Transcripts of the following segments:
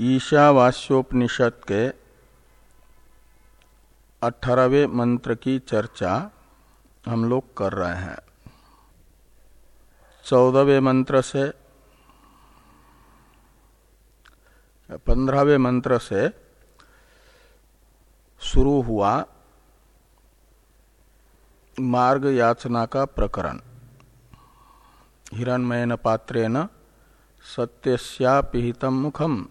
ईशावास्योपनिषद के अठारहवें मंत्र की चर्चा हम लोग कर रहे हैं। चौदहवें मंत्र से, पंद्रहवें मंत्र से शुरू हुआ मार्ग याचना का प्रकरण। हिरणमयन पात्रेन सत्यस्यापिहितम मुखम।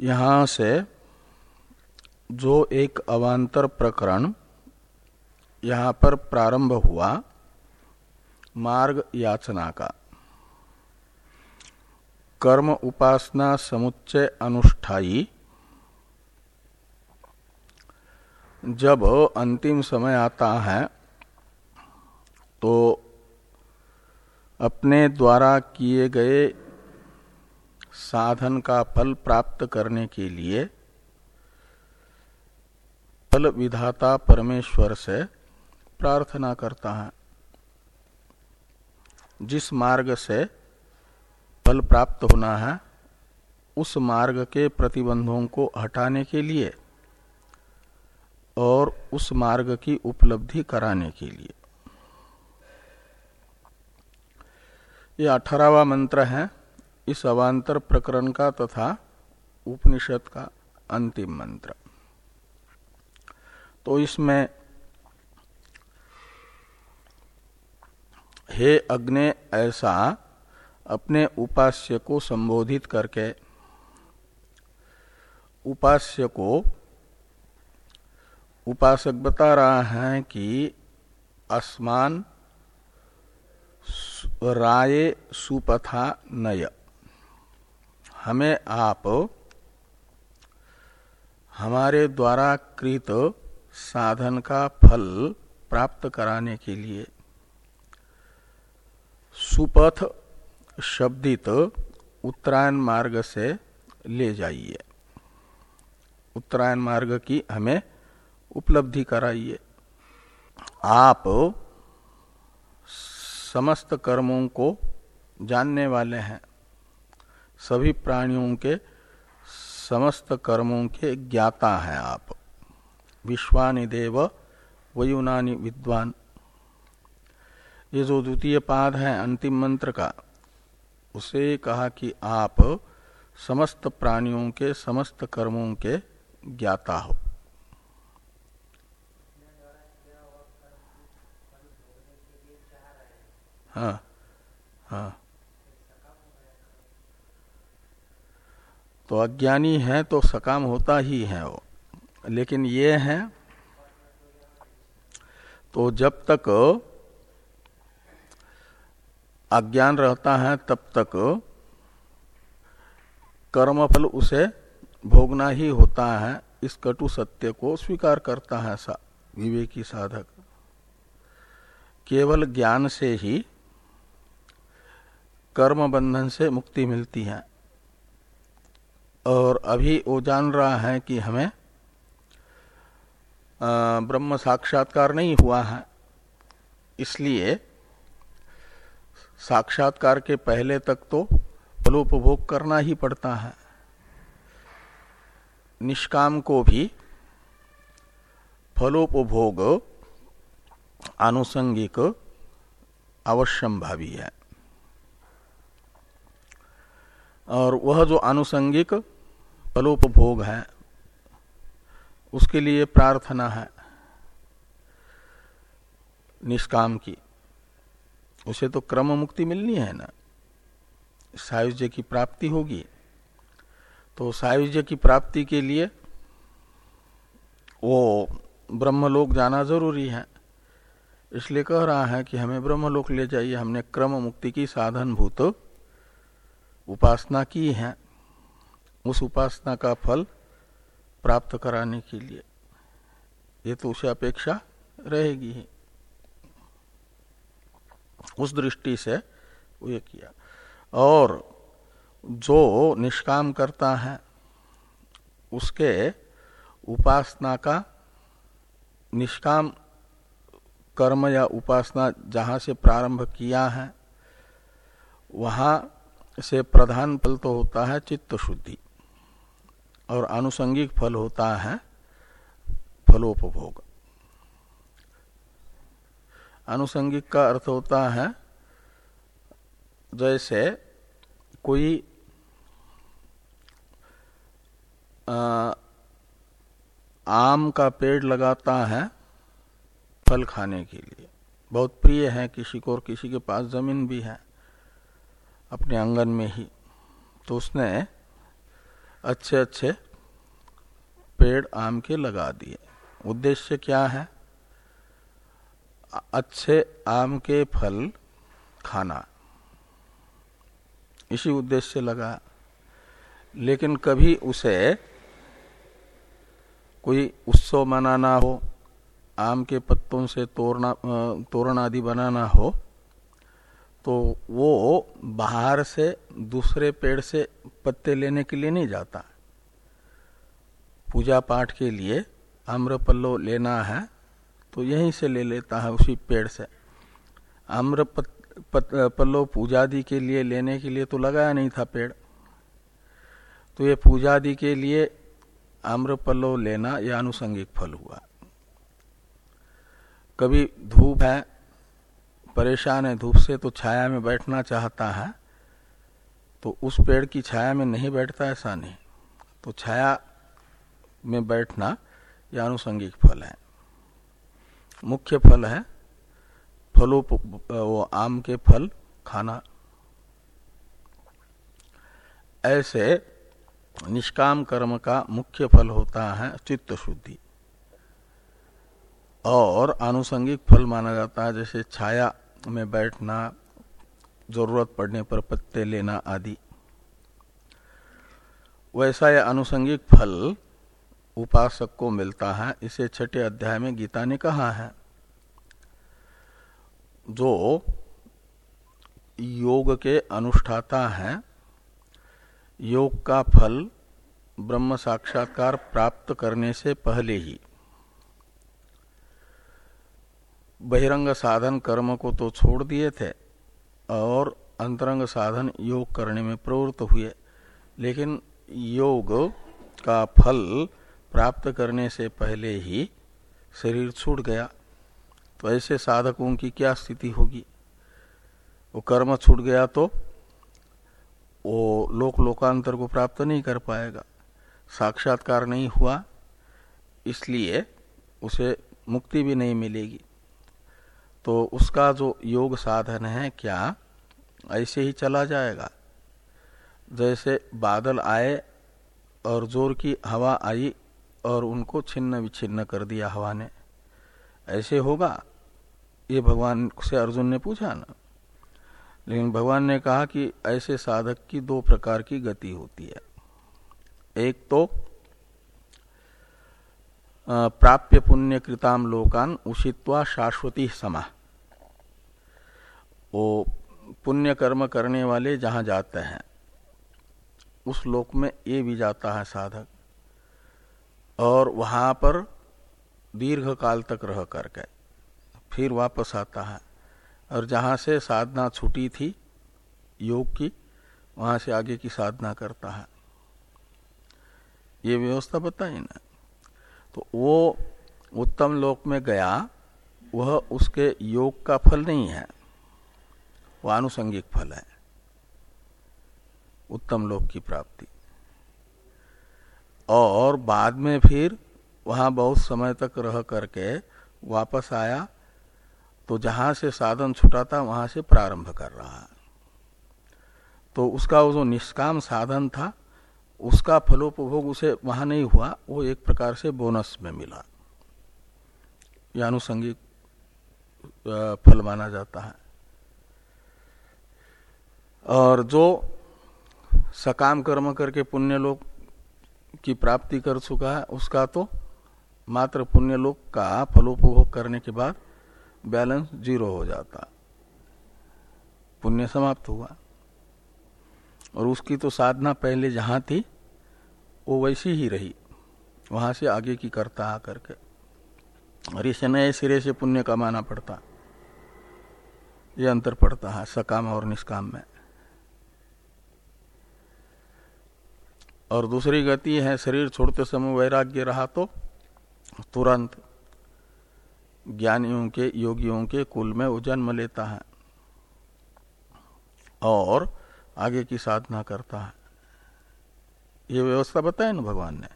यहाँ से जो एक अवांतर प्रकरण यहाँ पर प्रारंभ हुआ, मार्ग याचना का। कर्म उपासना समुच्चय अनुष्ठाई जब अंतिम समय आता है तो अपने द्वारा किए गए साधन का फल प्राप्त करने के लिए फल विधाता परमेश्वर से प्रार्थना करता है। जिस मार्ग से फल प्राप्त होना है, उस मार्ग के प्रतिबंधों को हटाने के लिए और उस मार्ग की उपलब्धि कराने के लिए। यह अठारहवा मंत्र है इस अवांतर प्रकरण का तथा उपनिषद का अंतिम मंत्र। तो इसमें, हे अग्नि, ऐसा अपने उपास्य को संबोधित करके, उपास्य को, उपासक बता रहा है कि आसमान राये सुपथा नय। हमें आप हमारे द्वारा कृत साधन का फल प्राप्त कराने के लिए सुपथ शब्दित उत्तरायण मार्ग से ले जाइए। उत्तरायण मार्ग की हमें उपलब्धि कराइए। आप समस्त कर्मों को जानने वाले हैं। सभी प्राणियों के समस्त कर्मों के ज्ञाता हैं आप। विश्वानि देव, वयुनानि विद्वान। ये जो द्वितीय पाद है, अंतिम मंत्र का, उसे कहा कि आप समस्त प्राणियों के, समस्त कर्मों के ज्ञाता हो। हाँ हाँ। तो अज्ञानी है तो सकाम होता ही है वो। लेकिन ये है तो जब तक अज्ञान रहता है तब तक कर्मफल उसे भोगना ही होता है। इस कटु सत्य को स्वीकार करता है सा, विवेकी साधक। केवल ज्ञान से ही कर्म बंधन से मुक्ति मिलती है। और अभी वो जान रहा है कि हमें ब्रह्म साक्षात्कार नहीं हुआ है। इसलिए साक्षात्कार के पहले तक तो फलोपभोग करना ही पड़ता है। निष्काम को भी फलोपभोग आनुषंगिक अवश्यम भावी है। और वह जो आनुषंगिक फलोपभोग है, उसके लिए प्रार्थना है, निष्काम की। उसे तो क्रम मुक्ति मिलनी है ना? सायुज्य की प्राप्ति होगी। तो सायुज्य की प्राप्ति के लिए वो ब्रह्मलोक जाना ज़रूरी है। इसलिए कह रहा है कि हमें ब्रह्मलोक ले जाइए। हमने क्रम मुक्ति की साधन भूत उपासना की है। उस उपासना का फल प्राप्त कराने के लिए। ये तो उसे अपेक्षा रहेगी ही। उस दृष्टि से ये किया। और जो निष्काम करता है, उसके उपासना का निष्काम कर्म या उपासना जहाँ से प्रारंभ किया है, वहाँ से प्रधान फल तो होता है चित्त शुद्धि। और आनुषंगिक फल होता है फलोपभोग। आनुषंगिक का अर्थ होता है जैसे कोई आ, आम का पेड़ लगाता है फल खाने के लिए। बहुत प्रिय है किसी को और किसी के पास ज़मीन भी है अपने आँगन में ही। तो उसने अच्छे अच्छे पेड़ आम के लगा दिए। उद्देश्य क्या है? अच्छे आम के फल खाना। इसी उद्देश्य से लगा। लेकिन कभी उसे कोई उत्सव मनाना हो, आम के पत्तों से तोड़ना तोरण आदि बनाना हो तो वो बाहर से, दूसरे पेड़ से पत्ते लेने के लिए नहीं जाता। पूजा पाठ के लिए आम्र पल्लो लेना है तो यहीं से ले लेता है उसी पेड़ से। आम्र पल्लो पूजादि के लिए लेने के लिए तो लगाया नहीं था पेड़। तो ये पूजादि के लिए आम्र पल्लो लेना यह अनुसंगिक फल हुआ। कभी धूप है परेशान है, धूप से तो छाया में बैठना चाहता है तो उस पेड़ की छाया में नहीं बैठता ऐसा नहीं। तो छाया में बैठना यह आनुषंगिक फल है। मुख्य फल है, फलों वो आम के फल खाना। ऐसे निष्काम कर्म का मुख्य फल होता है चित्त शुद्धि। और आनुषंगिक फल माना जाता है, जैसे छाया में बैठना, ज़रूरत पड़ने पर पत्ते लेना आदि। वैसा यह अनुसंगिक फल उपासक को मिलता है, इसे छठे अध्याय में गीता ने कहा है। जो योग के अनुष्ठाता है, योग का फल ब्रह्म साक्षात्कार प्राप्त करने से पहले ही बहिरंग साधन कर्म को तो छोड़ दिए थे और अंतरंग साधन योग करने में प्रवृत्त हुए। लेकिन योग का फल प्राप्त करने से पहले ही शरीर छूट गया। तो ऐसे साधकों की क्या स्थिति होगी? वो कर्म छूट गया तो वो लोक लोकांतर को प्राप्त नहीं कर पाएगा। साक्षात्कार नहीं हुआ, इसलिए उसे मुक्ति भी नहीं मिलेगी। तो उसका जो योग साधन है क्या? ऐसे ही चला जाएगा। जैसे बादल आए और ज़ोर की हवा आई और उनको छिन्न विच्छिन्न कर दिया हवा ने। ऐसे होगा? ये भगवान से अर्जुन ने पूछा ना। लेकिन भगवान ने कहा कि ऐसे साधक की दो प्रकार की गति होती है। एक तो प्राप्य पुण्य कृताम लोकान उषित्वा शाश्वती समा। वो पुण्य कर्म करने वाले जहाँ जाते हैं, उस लोक में ये भी जाता है साधक, और वहाँ पर दीर्घ काल तक रह करके फिर वापस आता है। और जहाँ से साधना छूटी थी, योग की, वहाँ से आगे की साधना करता है। ये व्यवस्था बताई ना? तो वो उत्तम लोक में गया, वह उसके योग का फल नहीं है। वह आनुषंगिक फल है। उत्तम लोक की प्राप्ति। और बाद में फिर वहाँ बहुत समय तक रह करके वापस आया तो जहाँ से साधन छुटा था, वहाँ से प्रारंभ कर रहा है। तो उसका वो जो निष्काम साधन था, उसका फलोपभोग उसे वहाँ नहीं हुआ, वो एक प्रकार से बोनस में मिला। यह अनुसंगिक फल माना जाता है। और जो सकाम कर्म करके पुण्य लोक की प्राप्ति कर चुका है, उसका तो मात्र पुण्य लोक का फलोपभोग करने के बाद बैलेंस ज़ीरो हो जाता पुण्य समाप्त हुआ। और उसकी तो साधना पहले जहाँ थी, वो वैसी ही रही। वहाँ से आगे की करता आ करके और इसे नए सिरे से पुण्य कमाना पड़ता। ये अंतर पड़ता है, सकाम और निष्काम में। और दूसरी गति है, शरीर छोड़ते समय वैराग्य रहा तो तुरंत ज्ञानियों के, योगियों के कुल में वो जन्म लेता है और आगे की साधना करता है। ये व्यवस्था बताए ना भगवान ने?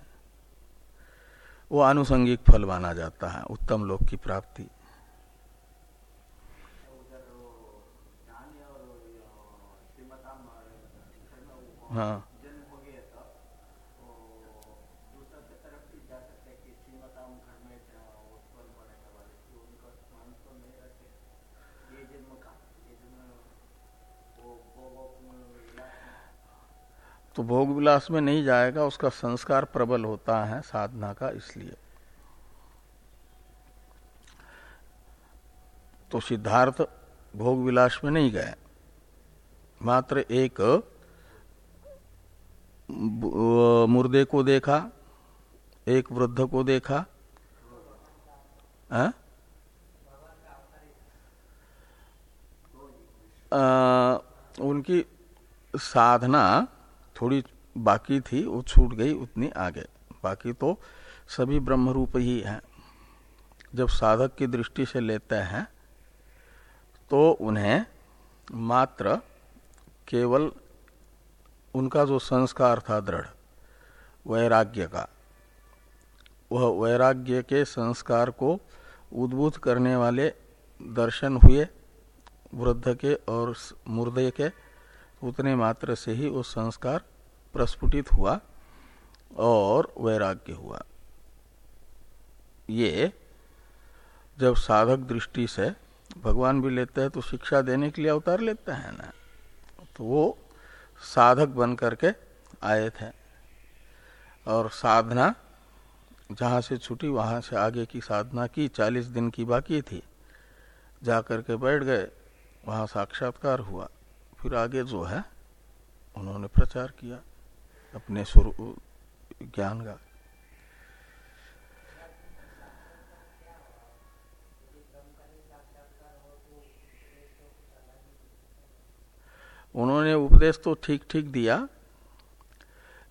वो आनुषंगिक फल माना जाता है, उत्तम लोक की प्राप्ति। हाँ। तो भोग विलास में नहीं जाएगा उसका संस्कार प्रबल होता है साधना का इसलिए तो सिद्धार्थ भोग विलास में नहीं गए मात्र एक मुर्दे को देखा एक वृद्ध को देखा है? आ, उनकी साधना थोड़ी बाकी थी, वो छूट गई उतनी आगे। बाकी तो सभी ब्रह्म रूप ही हैं। जब साधक की दृष्टि से लेते हैं तो उन्हें मात्र केवल उनका जो संस्कार था दृढ़, वैराग्य का, वह वैराग्य के संस्कार को उद्भूत करने वाले दर्शन हुए, वृद्ध के और मुर्दे के, उतने मात्र से ही वो संस्कार प्रस्फुटित हुआ और वैराग्य हुआ। ये जब साधक दृष्टि से भगवान भी लेते हैं तो शिक्षा देने के लिए अवतार लेते हैं ना? तो वो साधक बन करके आए थे। और साधना जहाँ से छुटी, वहाँ से आगे की साधना की, चालीस दिन की बाकी थी। जाकर के बैठ गए, वहाँ साक्षात्कार हुआ। फिर आगे जो है, उन्होंने प्रचार किया। अपने स्वरूप ज्ञान का। उन्होंने उपदेश तो ठीक ठीक दिया,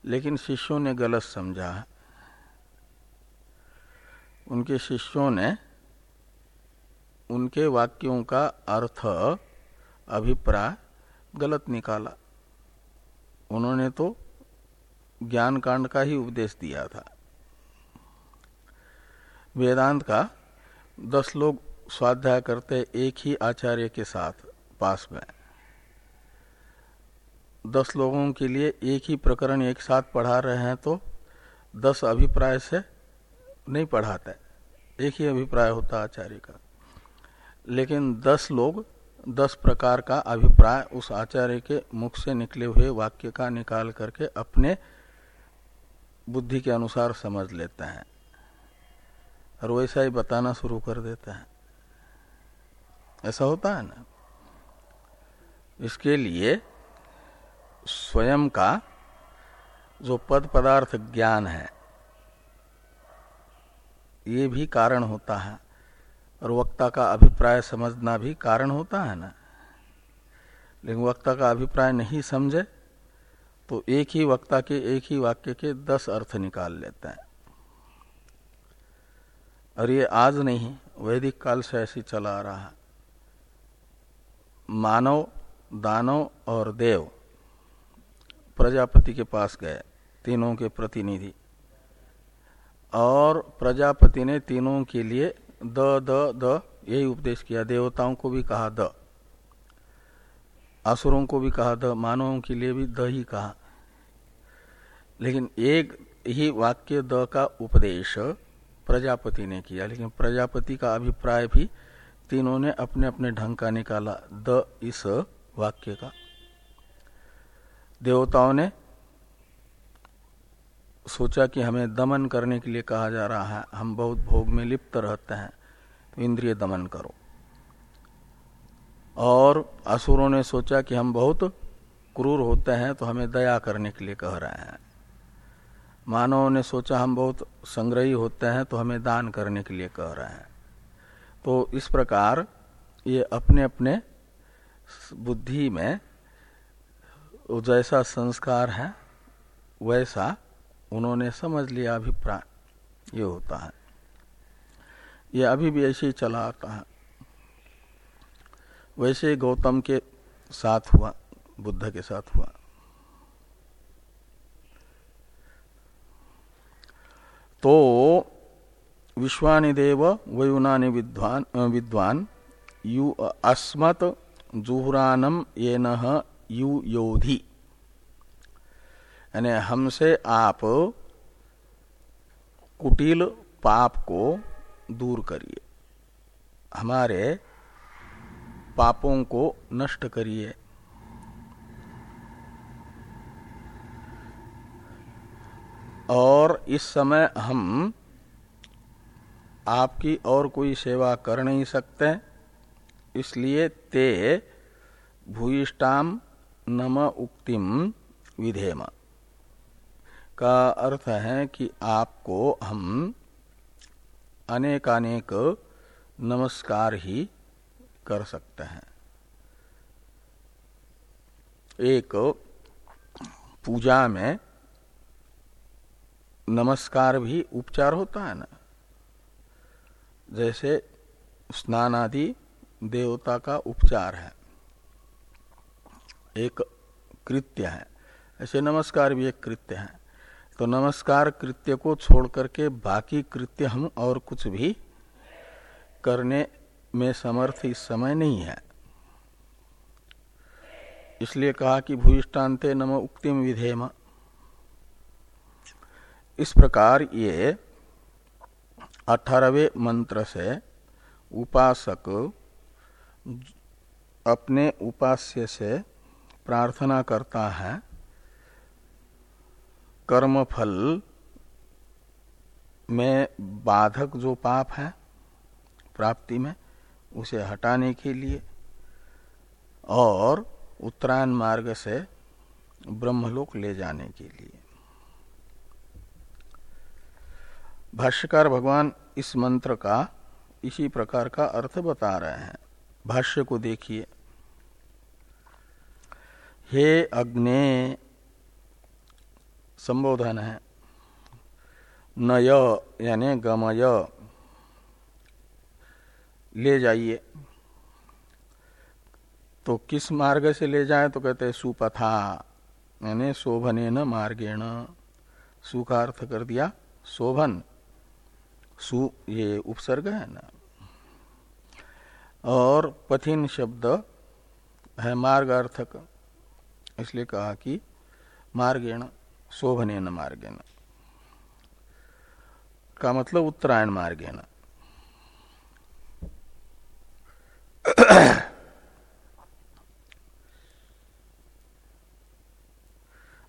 लेकिन शिष्यों ने गलत समझा। उनके शिष्यों ने उनके वाक्यों का अर्थ, अभिप्राय गलत निकाला। उन्होंने तो ज्ञान कांड का ही उपदेश दिया था। वेदांत का दस लोग स्वाध्याय करते एक ही आचार्य के साथ पास में। दस लोगों के लिए एक ही प्रकरण एक साथ पढ़ा रहे हैं तो दस अभिप्राय से नहीं पढ़ाते। एक ही अभिप्राय होता आचार्य का। लेकिन दस लोग दस प्रकार का अभिप्राय उस आचार्य के मुख से निकले हुए वाक्य का निकाल करके अपने बुद्धि के अनुसार समझ लेते हैं और वैसा ही बताना शुरू कर देते हैं। ऐसा होता है ना? इसके लिए स्वयं का जो पद पदार्थ ज्ञान है, ये भी कारण होता है और वक्ता का अभिप्राय समझना भी कारण होता है ना? लेकिन वक्ता का अभिप्राय नहीं समझे तो एक ही वक्ता के, एक ही वाक्य के दस अर्थ निकाल लेते हैं। और ये आज नहीं, वैदिक काल से ऐसी चला आ रहा है। मानव, दानव और देव प्रजापति के पास गए, तीनों के प्रतिनिधि। और प्रजापति ने तीनों के लिए द द द, यही उपदेश किया। देवताओं को भी कहा द। असुरों को भी कहा द। मानवों के लिए भी द ही कहा। लेकिन एक ही वाक्य द का उपदेश प्रजापति ने किया, लेकिन प्रजापति का अभिप्राय भी तीनों ने अपने अपने ढंग का निकाला, द इस वाक्य का। देवताओं ने सोचा कि हमें दमन करने के लिए कहा जा रहा है, हम बहुत भोग में लिप्त रहते हैं तो इंद्रिय दमन करो। और असुरों ने सोचा कि हम बहुत क्रूर होते हैं तो हमें दया करने के लिए कह रहे हैं। मानव ने सोचा हम बहुत संग्रही होते हैं तो हमें दान करने के लिए कह रहे हैं। तो इस प्रकार ये अपने अपने बुद्धि में जैसा संस्कार है, वैसा उन्होंने समझ लिया अभिप्राय, ये होता है। ये अभी भी ऐसे ही चला आता है। वैसे गौतम के साथ हुआ, बुद्ध के साथ हुआ। तो विश्वानिदेव वयुनानि विद्वान विद्वान, यु अस्मत् जुहुरानम ये यु योधि। यानी हमसे आप कुटिल पाप को दूर करिए। हमारे पापों को नष्ट करिए। और इस समय हम आपकी और कोई सेवा कर नहीं सकते, इसलिए ते भूयिष्टाम नम उक्तिम विधेम। का अर्थ है कि आपको हम अनेकानेक नमस्कार ही कर सकते हैं। एक पूजा में नमस्कार भी उपचार होता है ना? जैसे स्नान आदि देवता का उपचार है। एक कृत्य है। ऐसे नमस्कार भी एक कृत्य है। तो नमस्कार कृत्य को छोड़ करके बाकी कृत्य हम और कुछ भी करने में समर्थ इस समय नहीं है। इसलिए कहा कि भूष्टान्ते नम उक्तिम विधेम। इस प्रकार ये अठारहवें मंत्र से उपासक अपने उपास्य से प्रार्थना करता है। कर्म फल में बाधक जो पाप है, प्राप्ति में, उसे हटाने के लिए और उत्तरायण मार्ग से ब्रह्मलोक ले जाने के लिए। भाष्यकार भगवान इस मंत्र का इसी प्रकार का अर्थ बता रहे हैं। भाष्य को देखिए। हे अग्ने, संबोधन है। नय, यानी गमय, ले जाइए। तो किस मार्ग से ले जाए? तो कहते हैं सुपथा, यानी शोभने न मार्गेण। सु का अर्थ कर दिया, शोभन। सु, ये उपसर्ग है ना। और पथिन शब्द है मार्ग अर्थक इसलिए कहा कि मार्गेण शोभने न मार्गेण। का मतलब उत्तरायण मार्गेण।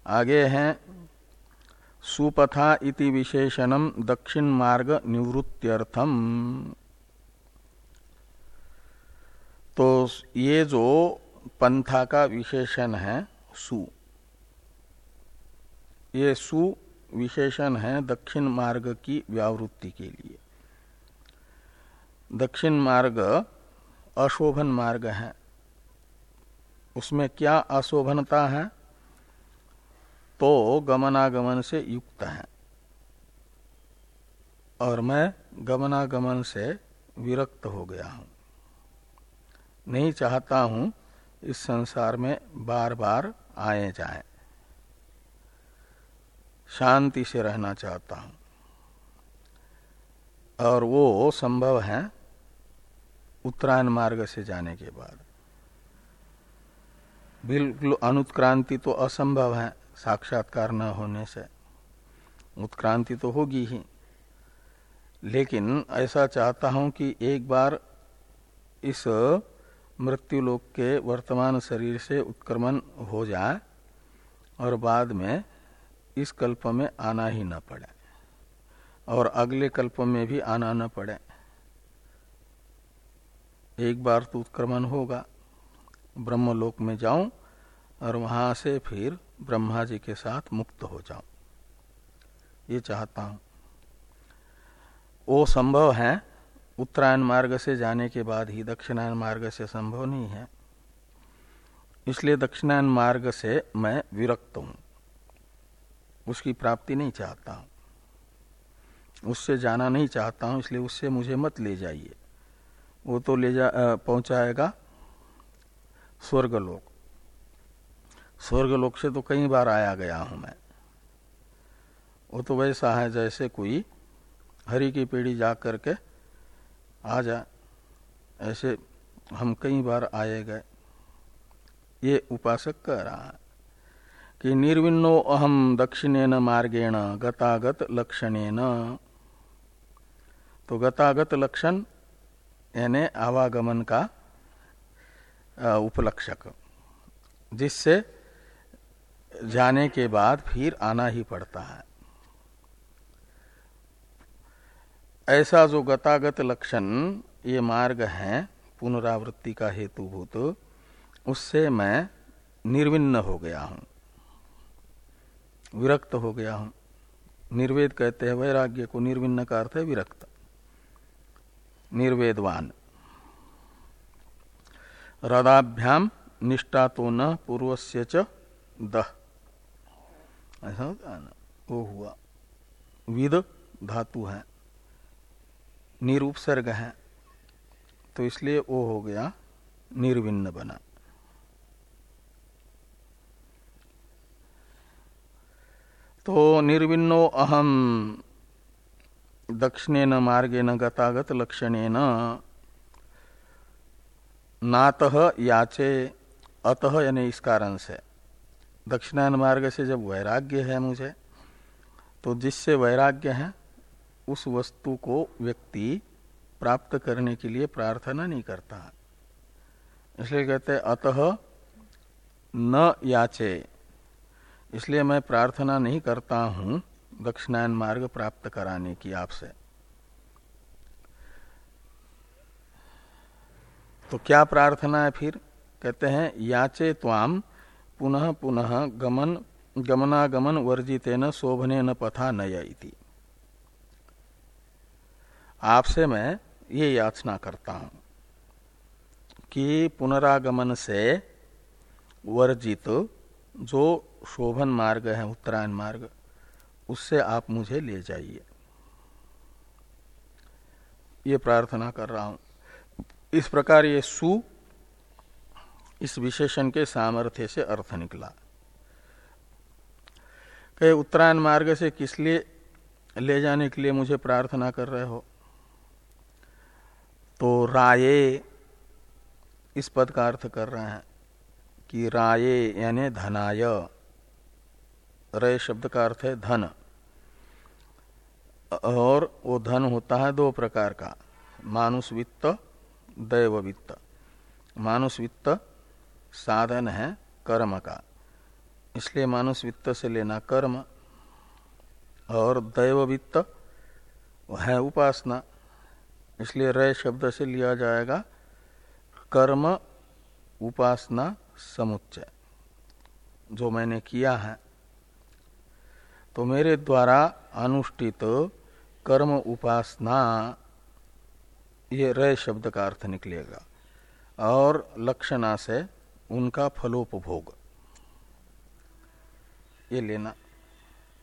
आगे हैं सुपथा इति विशेषणम दक्षिण मार्ग निवृत्त्यर्थम। तो ये जो पंथा का विशेषण है, सु। ये सु विशेषण है दक्षिण मार्ग की व्यावृत्ति के लिए। दक्षिण मार्ग अशोभन मार्ग है। उसमें क्या अशोभनता है? तो गमनागमन से युक्त है। और मैं गमनागमन से विरक्त हो गया हूँ। नहीं चाहता हूँ इस संसार में बार बार आए जाए। शांति से रहना चाहता हूँ। और वो संभव है उत्तरायण मार्ग से जाने के बाद। बिल्कुल अनुत्क्रांति तो असंभव है। साक्षात्कार न होने से उत्क्रांति तो होगी ही। लेकिन ऐसा चाहता हूँ कि एक बार इस मृत्यु लोक के वर्तमान शरीर से उत्क्रमण हो जाए और बाद में इस कल्प में आना ही न पड़े और अगले कल्प में भी आना न पड़े। एक बार तो उत्क्रमण होगा। ब्रह्मलोक में जाऊँ और वहाँ से फिर ब्रह्मा जी के साथ मुक्त हो जाऊँ। ये चाहता हूँ। वो संभव है, उत्तरायण मार्ग से जाने के बाद ही दक्षिणायन मार्ग से संभव नहीं है। इसलिए दक्षिणायन मार्ग से मैं विरक्त हूँ। उसकी प्राप्ति नहीं चाहता हूँ। उससे जाना नहीं चाहता हूँ, इसलिए उससे मुझे मत ले जाइए। वो तो ले जा पहुंचाएगा स्वर्गलोक। स्वर्गलोक से तो कई बार आया गया हूँ मैं। वो तो वैसा है जैसे कोई हरी की पीढ़ी जा करके आ जाए ऐसे हम कई बार आए गए। ये उपासक कह रहा है कि निर्विन्नो अहम दक्षिणेन मार्गेण गतागत लक्षणेन। तो गतागत लक्षण, यानी आवागमन का उपलक्षक, जिससे जाने के बाद फिर आना ही पड़ता है। ऐसा जो गतागत लक्षण ये मार्ग है, पुनरावृत्ति का हेतुभूत, उससे मैं निर्विन्न हो गया हूँ। विरक्त हो गया हूँ। निर्वेद कहते हैं, वैराग्य को निर्विन्न का अर्थ है विरक्त। निर्वेदवान। रदाभ्याम निष्ठा तो न पूर्वस्य च दह ऐसा वो हुआ। विद धातु है। निरुपसर्ग है। तो इसलिए वो हो गया, निर्विन्न बना। तो निर्विन्नो अहम दक्षिणेन मार्गेन गतागत लक्षणेन नात याचे अतः यानी इस कारण से। दक्षिणायन मार्ग से जब वैराग्य है मुझे तो जिससे वैराग्य है, उस वस्तु को व्यक्ति प्राप्त करने के लिए प्रार्थना नहीं करता। इसलिए कहते अतः न याचे। इसलिए मैं प्रार्थना नहीं करता हूँ दक्षिणायन मार्ग प्राप्त कराने की आपसे। तो क्या प्रार्थना है फिर? कहते हैं, याचे त्वाम पुनः पुनः गमन, गमनागमन वर्जितेन शोभने न पथा नयती आपसे मैं ये याचना करता हूँ कि पुनरागमन से वर्जित जो शोभन मार्ग है, उत्तरायण मार्ग, उससे आप मुझे ले जाइए। ये प्रार्थना कर रहा हूँ। इस प्रकार ये सु इस विशेषण के सामर्थ्य से अर्थ निकला। कहे, उत्तरायण मार्ग से किस लिए ले जाने के लिए मुझे प्रार्थना कर रहे हो? तो राये इस पद का अर्थ कर रहे हैं कि राये यानी धनाय। रय शब्द का अर्थ है धन। और वो धन होता है दो प्रकार का, मानुष वित्त, दैव वित्त। मानुष वित्त साधन है कर्म का। इसलिए मानुष वित्त से लेना कर्म और दैव वित्त है उपासना। इसलिए रय शब्द से लिया जाएगा कर्म, उपासना, समुच्चय। जो मैंने किया है तो मेरे द्वारा अनुष्ठित कर्म, उपासना, ये रय शब्द का अर्थ निकलेगा। और लक्षणा से उनका फलोपभोग। ये लेना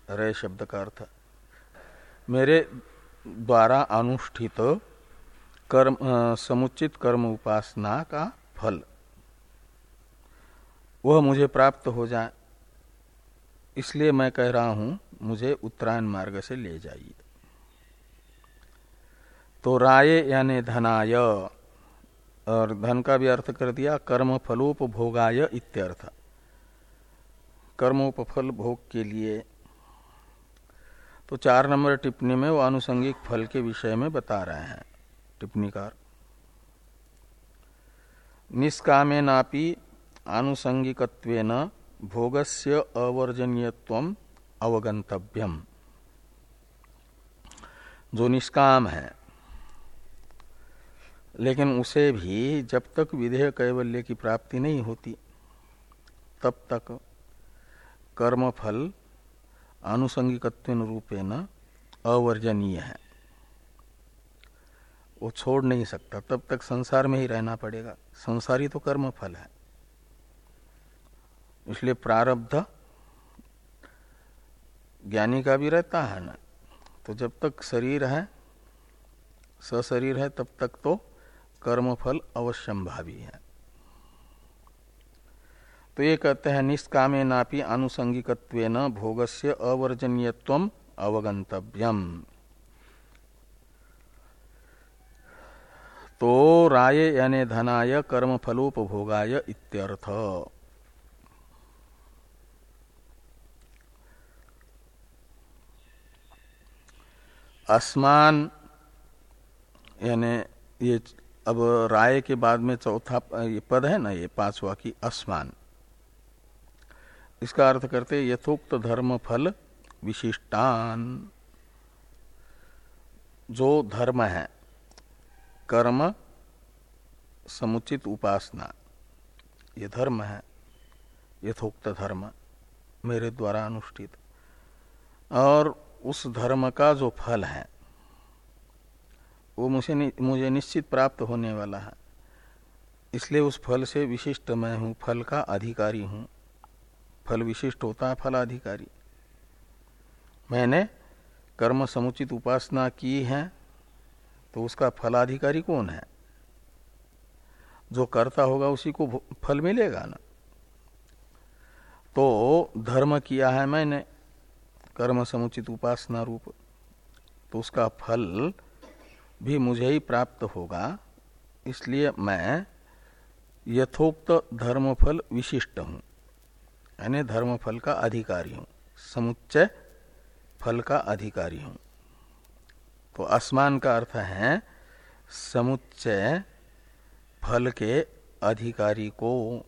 रय शब्द का अर्थ। मेरे द्वारा अनुष्ठित कर्म समुचित कर्म उपासना का फल। वह मुझे प्राप्त हो जाए। इसलिए मैं कह रहा हूँ, मुझे उत्तरायण मार्ग से ले जाइए। तो राय यानी धनाय। और धन का भी अर्थ कर दिया कर्म फलोपभोगाय इत्यर्थ। कर्मोपफल भोग के लिए तो चार नंबर टिप्पणी में वो आनुषंगिक फल के विषय में बता रहे हैं, टिप्पणीकार। निष्कामे नापी आनुषंगिकत्वेन भोगस्य अवर्जनीयत्व अवगंतव्यम जो निष्काम है लेकिन उसे भी जब तक विधेय कैवल्य की प्राप्ति नहीं होती, तब तक कर्मफल आनुषंगिकत्व रूपे न अवर्जनीय है। वो छोड़ नहीं सकता, तब तक संसार में ही रहना पड़ेगा। संसारी तो कर्म फल है। इसलिए प्रारब्ध ज्ञानी का भी रहता है ना। तो जब तक शरीर है, सशरीर है, तब तक तो कर्मफल अवश्यंभावी है। तो ये कहते हैं निष्कामे नापी आनुषंगिकत्व भोगस्य अवर्जनीयत्व अवगंतव्यम तो राय यानी धनाय कर्म फलोपभोगाय इत्यर्थ। असमान यानी ये अब राय के बाद में चौथा ये पद है ना, ये पांचवा की असमान। इसका अर्थ करते यथोक्त धर्म फल विशिष्टान। जो धर्म है, कर्म समुचित उपासना, ये धर्म है, यथोक्त धर्म मेरे द्वारा अनुष्ठित। और उस धर्म का जो फल है वो मुझे नि, मुझे निश्चित प्राप्त होने वाला है। इसलिए उस फल से विशिष्ट मैं हूँ फल का अधिकारी हूँ। फल विशिष्ट होता है फलाधिकारी मैंने कर्म समुचित उपासना की है तो उसका फलाधिकारी कौन है? जो करता होगा उसी को फल मिलेगा ना? तो धर्म किया है मैंने कर्म समुचित उपासना रूप। तो उसका फल भी मुझे ही प्राप्त होगा, इसलिए मैं यथोक्त धर्मफल विशिष्ट हूँ। यानी धर्मफल का अधिकारी हूँ, समुच्चय फल का अधिकारी हूँ। तो आसमान का अर्थ है, समुच्चय फल के अधिकारी को।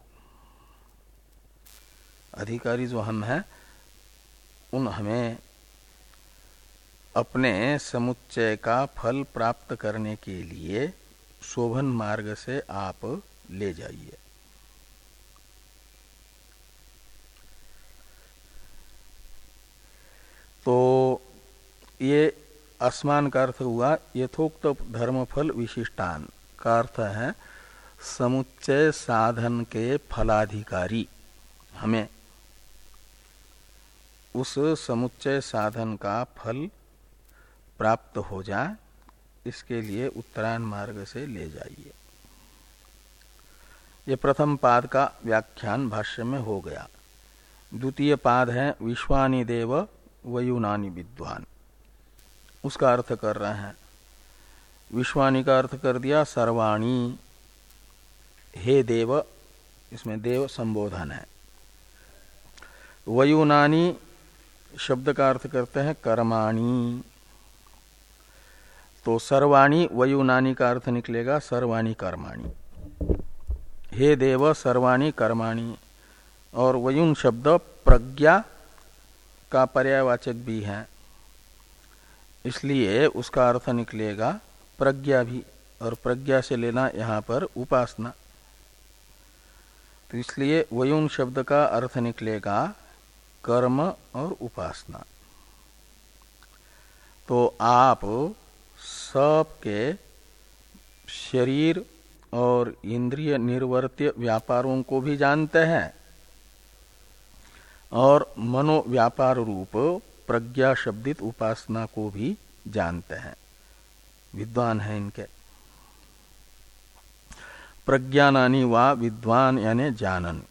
अधिकारी जो हम हैं, उन हमें अपने समुच्चय का फल प्राप्त करने के लिए शोभन मार्ग से आप ले जाइए। तो ये असमान का अर्थ हुआ, यथोक्त धर्मफल विशिष्टान का अर्थ है, समुच्चय साधन के फलाधिकारी। हमें उस समुच्चय साधन का फल प्राप्त हो जाए इसके लिए उत्तरायण मार्ग से ले जाइए। ये प्रथम पाद का व्याख्यान भाष्य में हो गया। द्वितीय पाद है, विश्वानी देव, वयुनानी विद्वान। उसका अर्थ कर रहे हैं। विश्वानी का अर्थ कर दिया, सर्वाणी। हे देव, इसमें देव संबोधन है। वयुनानी शब्द का अर्थ करते हैं, कर्माणी। तो सर्वाणी वयुनानी का अर्थ निकलेगा सर्वाणी कर्माणी। हे देव सर्वाणी कर्माणी, और वयुन शब्द प्रज्ञा का पर्यायवाचक भी है। इसलिए उसका अर्थ निकलेगा प्रज्ञा भी, और प्रज्ञा से लेना यहाँ पर उपासना। तो इसलिए वयुन शब्द का अर्थ निकलेगा कर्म और उपासना। तो आप सबके शरीर और इंद्रिय निर्वर्त्य व्यापारों को भी जानते हैं और मनोव्यापार रूप प्रज्ञा शब्दित उपासना को भी जानते हैं। विद्वान है इनके। प्रज्ञानानी वा विद्वान यानी जानन।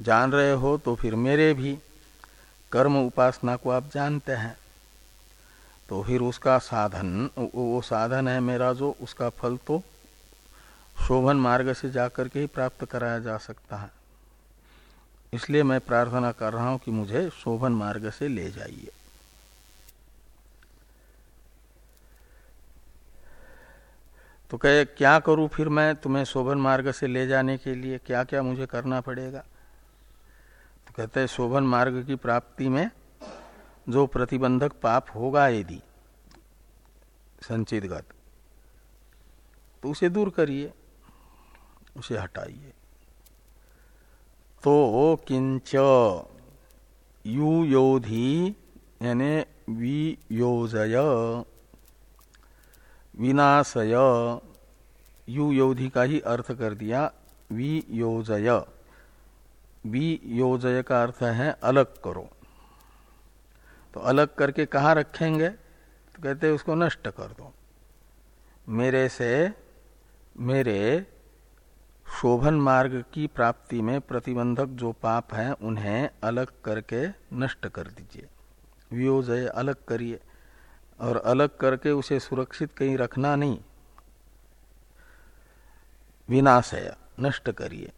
जान रहे हो तो फिर मेरे भी। कर्म उपासना को आप जानते हैं। तो फिर उसका साधन, वो साधन है मेरा जो, उसका फल तो शोभन मार्ग से जाकर के ही प्राप्त कराया जा सकता है। इसलिए मैं प्रार्थना कर रहा हूँ कि मुझे शोभन मार्ग से ले जाइए। तो कहे, क्या करूँ फिर मैं तुम्हें शोभन मार्ग से ले जाने के लिए? क्या क्या मुझे करना पड़ेगा? तो कहते हैं, शोभन मार्ग की प्राप्ति में जो प्रतिबंधक पाप होगा यदि संचितगत तो उसे दूर करिए, उसे हटाइए। तो किंच युयोधि यानी वियोजय, विनाशय युयोधि का ही अर्थ कर दिया, वियोजय। वियोजय का अर्थ है अलग करो। तो अलग करके कहा रखेंगे? तो कहते हैं, उसको नष्ट कर दो। मेरे से, मेरे शोभन मार्ग की प्राप्ति में प्रतिबंधक जो पाप हैं, उन्हें अलग करके नष्ट कर दीजिए। वियोजय, अलग करिए। और अलग करके उसे सुरक्षित कहीं रखना नहीं। विनाशय, नष्ट करिए।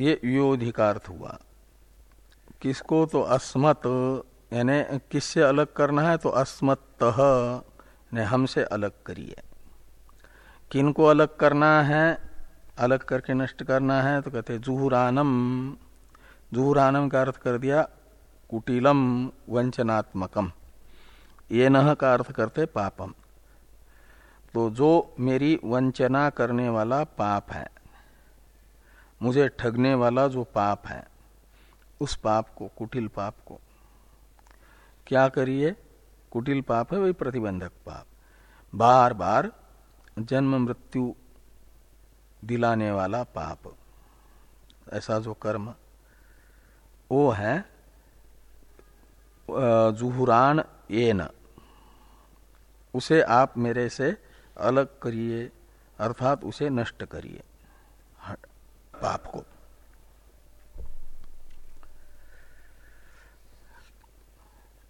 ये वियोधिकार्थ हुआ। किसको तो अस्मत, यानी किससे अलग करना है तो अस्मत ने हमसे अलग करिए। किनको अलग करना है, अलग करके नष्ट करना है तो कहते जुहुरानम। जुहुरानम का अर्थ कर दिया, कुटिलम, वंचनात्मकम। ये न का अर्थ करते पापम। तो जो मेरी वंचना करने वाला पाप है, मुझे ठगने वाला जो पाप है उस पाप को, कुटिल पाप को। क्या करिए? कुटिल पाप है, वही प्रतिबंधक पाप। बार बार जन्म मृत्यु दिलाने वाला पाप। ऐसा जो कर्म, वो है जुहुरान एन उसे आप मेरे से अलग करिए, अर्थात उसे नष्ट करिए पाप को।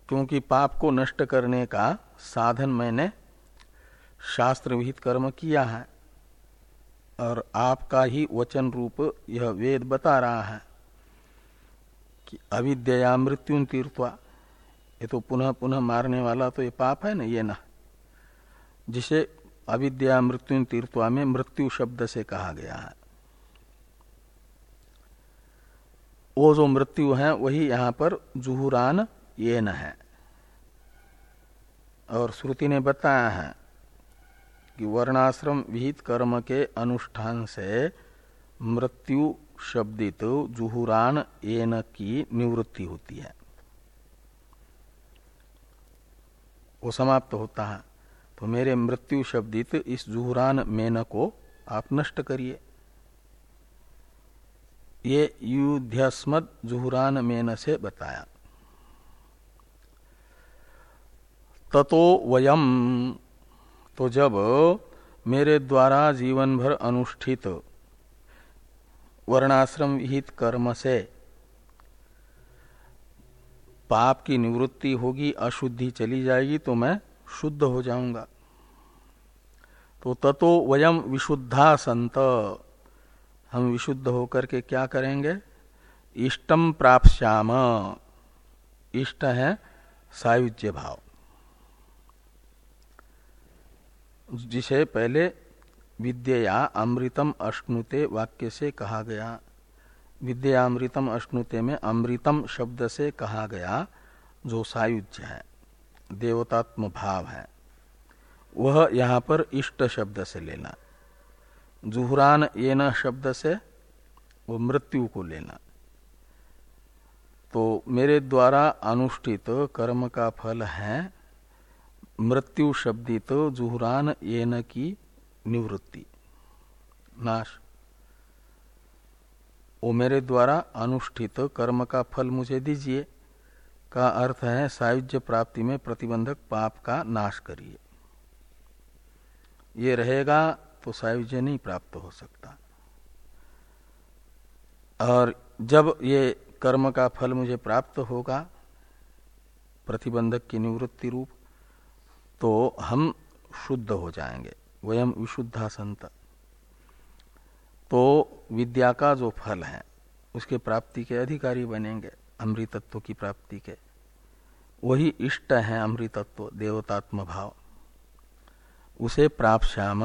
क्योंकि पाप को नष्ट करने का साधन मैंने शास्त्र विहित कर्म किया है, और आपका ही वचन रूप यह वेद बता रहा है कि अविद्या मृत्यु तीर्थवा। ये तो पुनः पुनः मारने वाला तो ये पाप है ना, ये ना। जिसे अविद्या मृत्यु तीर्थवा में मृत्यु शब्द से कहा गया है। वो जो मृत्यु है, वही यहाँ पर जुहुरान ये न है। और श्रुति ने बताया है कि वर्णाश्रम विहित कर्म के अनुष्ठान से मृत्यु शब्दित जुहुरान एन की निवृत्ति होती है। वो समाप्त होता है। तो मेरे मृत्यु शब्दित इस जुहुरान मेन को आप नष्ट करिए। ये युद्धस्मद जुहुरान मेन से बताया। ततो वयम। तो जब मेरे द्वारा जीवन भर अनुष्ठित वर्णाश्रम विहित कर्म से पाप की निवृत्ति होगी, अशुद्धि चली जाएगी तो मैं शुद्ध हो जाऊँगा। तो ततो वयम विशुद्धा संत हम विशुद्ध होकर के क्या करेंगे? इष्टम प्राप्श्याम इष्ट है सायुज्य भाव। जिसे पहले विद्या अमृतम अश्नुते वाक्य से कहा गया। विद्या अमृतम अश्नुते में अमृतम शब्द से कहा गया, जो सायुज्य है देवतात्म भाव है। वह यहाँ पर इष्ट शब्द से लेना। जुहरान ये न शब्द से, वो मृत्यु को लेना। तो मेरे द्वारा अनुष्ठित कर्म का फल है मृत्यु शब्दित जुहरान ये न की निवृत्ति। नाश। वो मेरे द्वारा अनुष्ठित कर्म का फल मुझे दीजिए, का अर्थ है सायुज्य प्राप्ति में प्रतिबंधक पाप का नाश करिए। ये रहेगा तो सायुज्य नहीं प्राप्त हो सकता। और जब ये कर्म का फल मुझे प्राप्त होगा, प्रतिबंधक की निवृत्ति रूप तो हम शुद्ध हो जाएँगे। वयम विशुद्धा संत तो विद्या का जो फल है, उसके प्राप्ति के अधिकारी बनेंगे अमृतत्व की प्राप्ति के। वही इष्ट है अमृतत्व, देवतात्म भाव। उसे प्राप्श्याम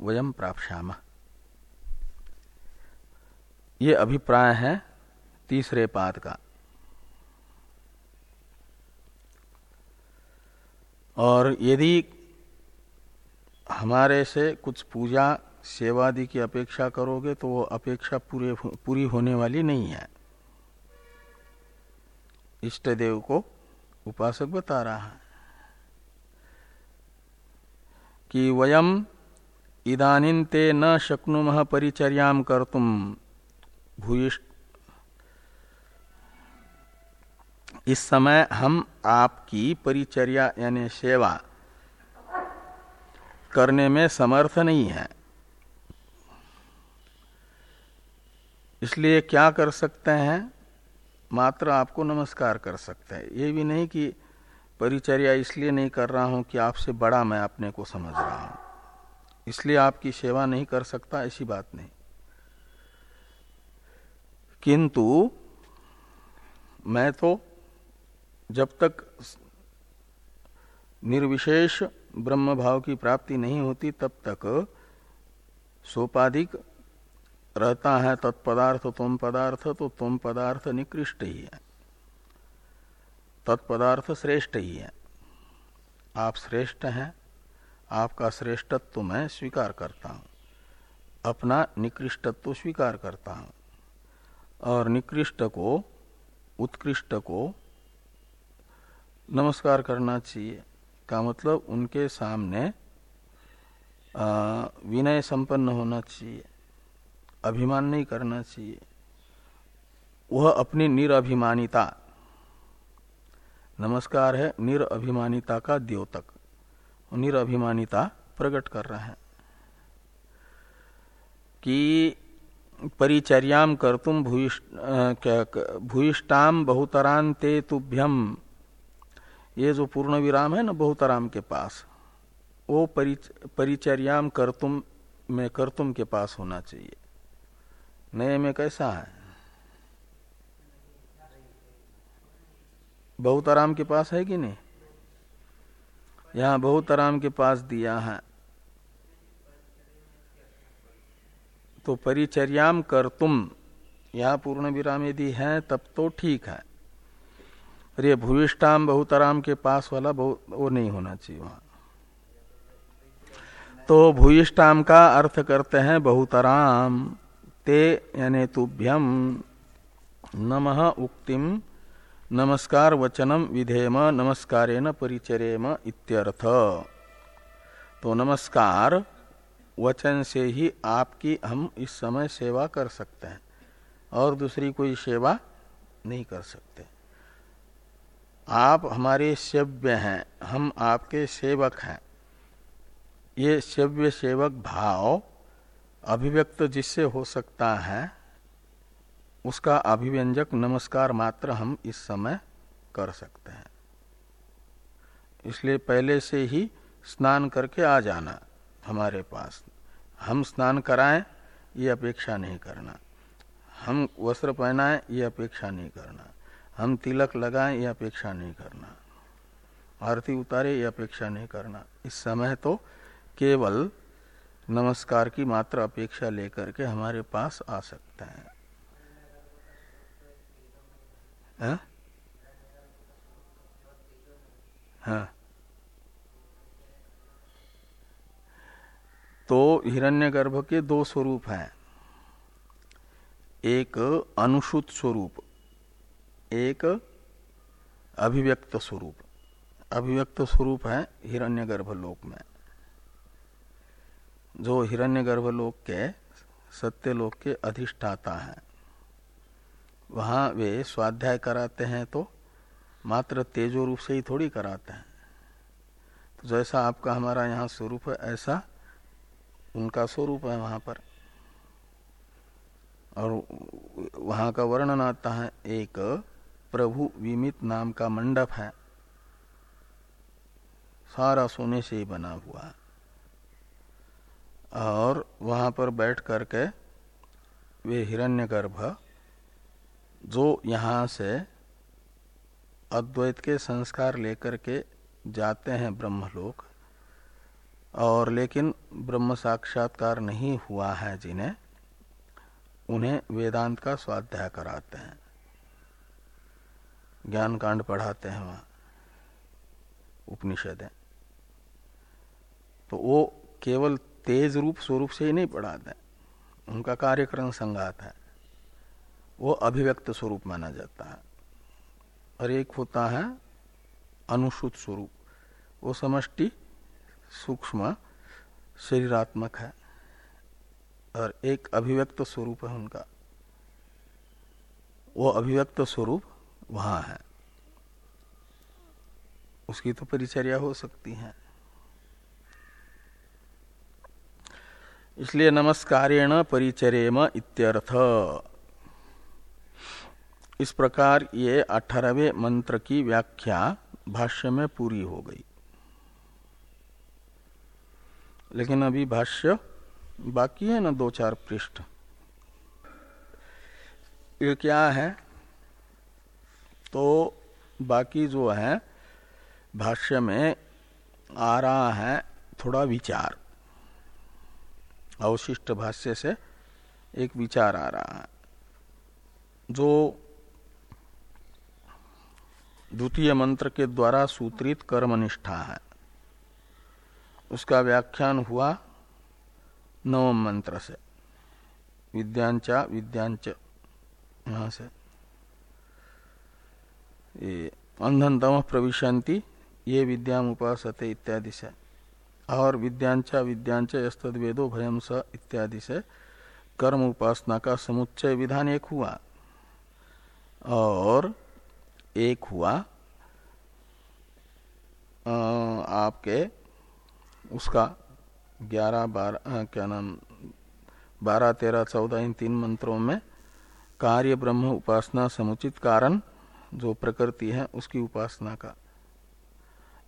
वयम प्राप्श्याम ये अभिप्राय है तीसरे पाद का। और यदि हमारे से कुछ पूजा सेवादि की अपेक्षा करोगे तो वो अपेक्षा पूरे पूरी होने वाली नहीं है। इष्ट देव को उपासक बता रहा है कि वयम इदानीं ते न शक्नुम परिचर्या कर तुम भूयिष्ठ इस समय हम आपकी परिचर्या यानी सेवा करने में समर्थ नहीं है। इसलिए क्या कर सकते हैं? मात्र आपको नमस्कार कर सकते हैं। ये भी नहीं कि परिचर्या इसलिए नहीं कर रहा हूँ कि आपसे बड़ा मैं अपने को समझ रहा हूँ। इसलिए आपकी सेवा नहीं कर सकता, ऐसी बात नहीं। किंतु मैं तो जब तक निर्विशेष ब्रह्म भाव की प्राप्ति नहीं होती, तब तक सोपाधिक रहता है तत्पदार्थ, तुम पदार्थ तो तुम पदार्थ निकृष्ट ही है। तत्पदार्थ श्रेष्ठ ही है। आप श्रेष्ठ हैं, आपका श्रेष्ठत्व मैं स्वीकार करता हूँ। अपना निकृष्टत्व स्वीकार करता हूँ। और निकृष्ट को, उत्कृष्ट को नमस्कार करना चाहिए। का मतलब उनके सामने विनय संपन्न होना चाहिए। अभिमान नहीं करना चाहिए। वह अपनी निरअभिमानिता नमस्कार है निरअभिमानिता का द्योतक। निरअभिमानिता प्रकट कर रहे हैं कि परिचर्याम कर्तुम भूयिष्टाम बहुतरांते तुभ्यम ये जो पूर्ण विराम है ना, बहुतराम के पास, वो परिचर्याम कर्तुम में कर्तुम के पास होना चाहिए। नए में कैसा है? बहुतराम के पास है कि नहीं? यहाँ बहुतराम के पास दिया है। तो परिचर्याम कर तुम यहाँ पूर्ण विराम यदि है, तब तो ठीक है। अरे भूविष्टाम बहुतराम के पास वाला वो नहीं होना चाहिए वहाँ। तो भूयिष्टाम का अर्थ करते हैं बहुतराम, ते यानी तुभ्यम, नमः उक्तिम, नमस्कार वचनम विधेम, नमस्कारेण परिचरेम इत्यर्थ। तो नमस्कार वचन से ही आपकी हम इस समय सेवा कर सकते हैं और दूसरी कोई सेवा नहीं कर सकते। आप हमारे सेव्य हैं, हम आपके सेवक हैं। ये सेव्य सेवक भाव अभिव्यक्त जिससे हो सकता है, उसका अभिव्यंजक नमस्कार मात्र हम इस समय कर सकते हैं। इसलिए पहले से ही स्नान करके आ जाना हमारे पास। हम स्नान कराएँ, ये अपेक्षा नहीं करना। हम वस्त्र पहनाएँ, ये अपेक्षा नहीं करना। हम तिलक लगाएँ ये अपेक्षा नहीं करना। आरती उतारे ये अपेक्षा नहीं करना। इस समय तो केवल नमस्कार की मात्र अपेक्षा लेकर के हमारे पास आ सकते हैं। हाँ, हाँ। तो हिरण्यगर्भ के दो स्वरूप हैं। एक अनुसूत स्वरूप एक अभिव्यक्त स्वरूप। अभिव्यक्त स्वरूप है हिरण्यगर्भ लोक में। जो हिरण्यगर्भ लोक के सत्य लोक के अधिष्ठाता हैं, वहाँ वे स्वाध्याय कराते हैं तो मात्र तेजो रूप से ही थोड़ी कराते हैं। तो जैसा आपका हमारा यहाँ स्वरूप है, ऐसा उनका स्वरूप है वहाँ पर। और वहाँ का वर्णन आता है एक प्रभु विमित नाम का मंडप है। सारा सोने से ही बना हुआ और वहाँ पर बैठ करके वे हिरण्यगर्भ, जो यहाँ से अद्वैत के संस्कार लेकर के जाते हैं ब्रह्मलोक, और लेकिन ब्रह्म साक्षात्कार नहीं हुआ है जिन्हें, उन्हें वेदांत का स्वाध्याय कराते हैं। ज्ञान कांड पढ़ाते हैं वहाँ, उपनिषद। तो वो केवल तेज रूप स्वरूप से ही नहीं पढ़ाते उनका कार्यक्रम संगात है। वो अभिव्यक्त स्वरूप माना जाता है। और एक होता है अनुसूत स्वरूप। वो समष्टि सूक्ष्म शरीरात्मक है और एक अभिव्यक्त स्वरूप है उनका। वो अभिव्यक्त स्वरूप वहाँ है। उसकी तो परिचर्या हो सकती है। इसलिए नमस्कारेण परिचरेम इत्यर्थ। इस प्रकार ये अठारहवें मंत्र की व्याख्या भाष्य में पूरी हो गई। लेकिन अभी भाष्य बाकी है ना दो चार पृष्ठ? ये क्या है? तो बाकी जो है, भाष्य में आ रहा है थोड़ा विचार। अवशिष्ट भाष्य से एक विचार आ रहा है। जो द्वितीय मंत्र के द्वारा सूत्रित कर्मनिष्ठा है, उसका व्याख्यान हुआ नवम मंत्र से। विद्यांचा, विद्यांच, यहाँ से। अंधन प्रविशंति ये विद्याम उपासते इत्यादि से और विद्यांचा विद्यांच यस्तद वेदो भयम स इत्यादि से कर्म उपासना का समुच्चय विधान एक हुआ और एक हुआ आपके उसका ग्यारह बारह क्या नाम बारह तेरह चौदह इन तीन मंत्रों में कार्य ब्रह्म उपासना समुचित कारण जो प्रकृति है, उसकी उपासना का।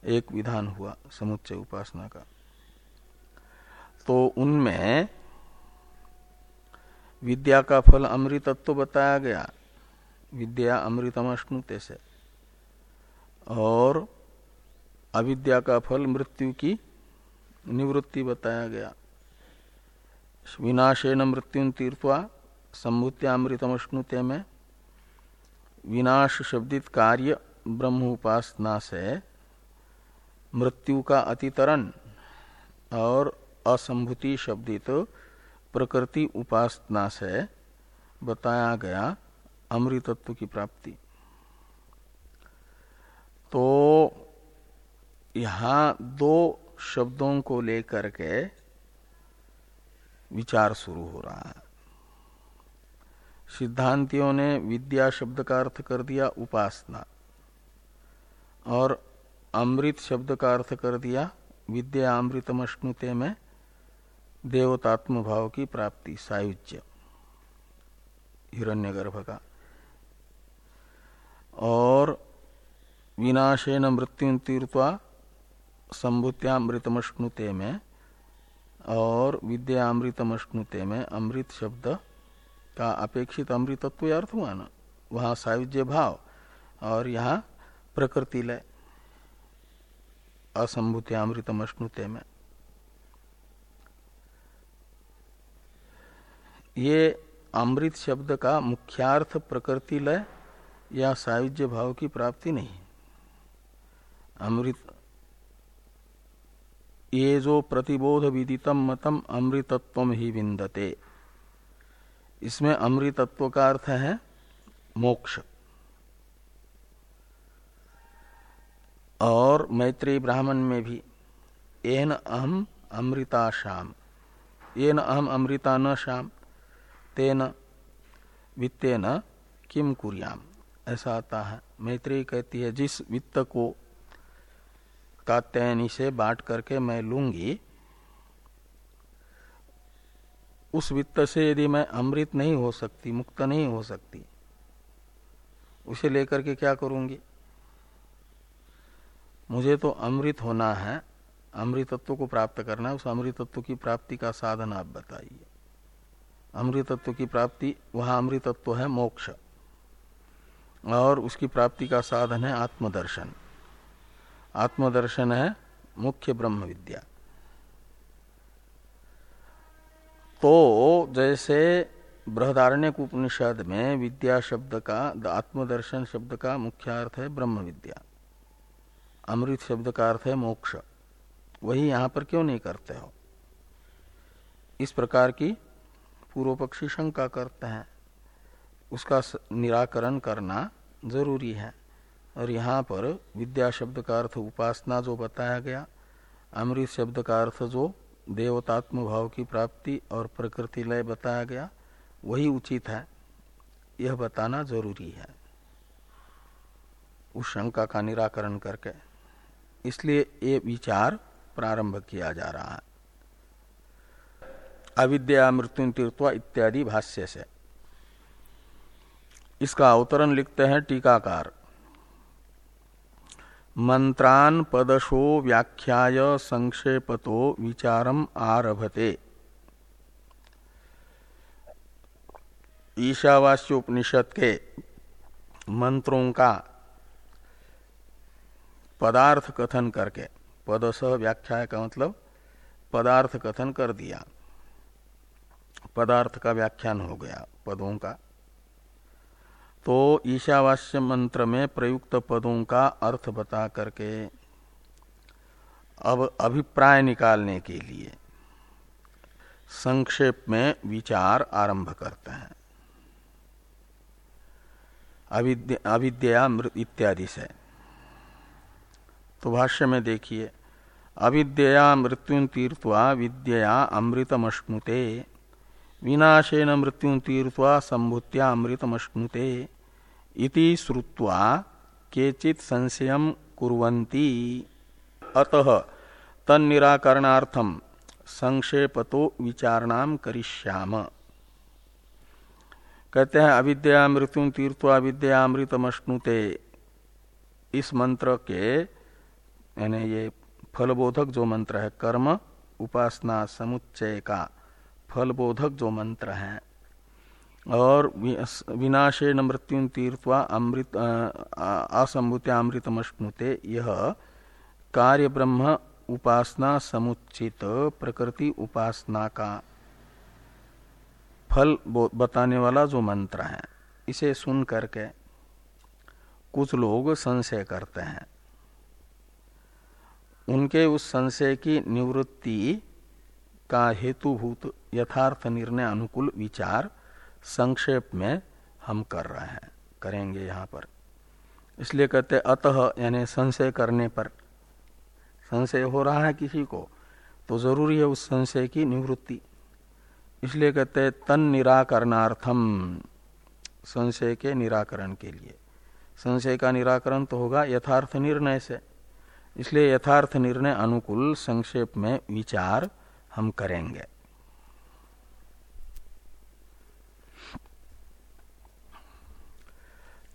एक विधान हुआ, समुच्चय उपासना का। तो उनमें विद्या का फल अमृतत्व बताया गया। विद्या अमृतम अश्नुते से। और अविद्या का फल मृत्यु की निवृत्ति बताया गया। विनाशेन मृत्यु तीर्थवा संभूत्यामृतमश्नुते में विनाश शब्दित कार्य ब्रह्म उपासना से मृत्यु का अतितरण और असंभूति शब्दित प्रकृति उपासना से बताया गया अमृतत्व की प्राप्ति। तो यहाँ दो शब्दों को लेकर के विचार शुरू हो रहा है। सिद्धांतियों ने विद्या शब्द का अर्थ कर दिया उपासना और अमृत शब्द का अर्थ कर दिया विद्या अमृतमश्नुते में देवतात्म भाव की प्राप्ति, सायुज्य, हिरण्यगर्भ का। और विनाशेन मृत्यु तीर्थवा संभुत्यामृतमश्नुते में और विद्यामृतमश्नुते में अमृत शब्द का अपेक्षित अमृतत्व अर्थ हुआ ना वहाँ सायुज्य भाव और यहाँ प्रकृति लय। असंभूत्यामृतमश्नुते में। ये अमृत शब्द का मुख्यार्थ प्रकृति लय या सायुज्य भाव की प्राप्ति नहीं। अमृत ये जो प्रतिबोध विदितम मतम अमृतत्व ही विंदते इसमें अमृतत्व का अर्थ है मोक्ष। और मैत्री ब्राह्मण में भी एन अहम अमृता शाम ये न अहम अमृता न शाम, तेन वित्तेन किम कुरियाम। ऐसा आता है। मैत्री कहती है, जिस वित्त को कात्यायनी से बांट करके मैं लूँगी उस वित्त से यदि मैं अमृत नहीं हो सकती, मुक्त नहीं हो सकती, उसे लेकर के क्या करूँगी? मुझे तो अमृत होना है, अमृतत्व को प्राप्त करना है, उस अमृतत्व की प्राप्ति का साधन आप बताइए। अमृतत्व की प्राप्ति, वहाँ अमृतत्व है मोक्ष, और उसकी प्राप्ति का साधन है आत्मदर्शन। आत्मदर्शन है मुख्य ब्रह्म विद्या। तो जैसे बृहदारण्य उपनिषद में विद्या शब्द का, आत्मदर्शन शब्द का मुख्य अर्थ है ब्रह्म विद्या अमृत शब्द का अर्थ है मोक्ष। वही यहाँ पर क्यों नहीं करते हो? इस प्रकार की पूर्व पक्षी शंका करते हैं। उसका निराकरण करना ज़रूरी है। और यहाँ पर विद्या शब्द का अर्थ उपासना जो बताया गया, अमृत शब्द का अर्थ जो देवतात्म भाव की प्राप्ति और प्रकृति लय बताया गया, वही उचित है। यह बताना ज़रूरी है। उस शंका का निराकरण करके, इसलिए ये विचार प्रारंभ किया जा रहा है। अविद्या, मृत्यु तीर्थवा इत्यादि भाष्य से। इसका अवतरण लिखते हैं टीकाकार मंत्रान पदशो व्याख्याय संक्षेपतो विचारम आरभते। ईशावास्य उपनिषद के मंत्रों का पदार्थ कथन करके, पदस व्याख्या का मतलब पदार्थ कथन कर दिया। पदार्थ का व्याख्यान हो गया, पदों का। तो ईशावास्य मंत्र में प्रयुक्त पदों का अर्थ बता करके अब अभिप्राय निकालने के लिए संक्षेप में विचार आरंभ करते हैं। अविद्या इत्यादि से। तो भाष्य में देखिए, अविद्या मृत्यु तीर्थवा विद्या अमृतमश्नुते, विनाशेन मृत्यु तीर्थवा संभूत्या अमृतमश्नुते इति श्रुत्वा केचित संशय कुर्वन्ति। अतः तन्निराकरणार्थम संक्षेपतो विचारणाम करिष्याम। कहते हैं, अविद्या मृत्यु तीर्थवा विद्या अमृतमश्नुते। इस मंत्र के, यानी ये फलबोधक जो मंत्र है, कर्म, उपासना, समुच्चय का फलबोधक जो मंत्र है। और विनाशे न मृत्यु तीर्थवा अमृत असंभूत्या अमृतमश्नुते। यह कार्य ब्रह्म उपासना समुचित प्रकृति उपासना का फल बताने वाला जो मंत्र है, इसे सुन करके कुछ लोग संशय करते हैं। उनके उस संशय की निवृत्ति का हेतुभूत यथार्थ निर्णय अनुकूल विचार संक्षेप में हम कर रहे हैं, करेंगे यहाँ पर। इसलिए कहते अतः यानी संशय करने पर। संशय हो रहा है किसी को तो ज़रूरी है उस संशय की निवृत्ति। इसलिए कहते तन निराकरणार्थम, संशय के निराकरण के लिए। संशय का निराकरण तो होगा यथार्थ निर्णय से। इसलिए यथार्थ निर्णय अनुकूल संक्षेप में विचार हम करेंगे।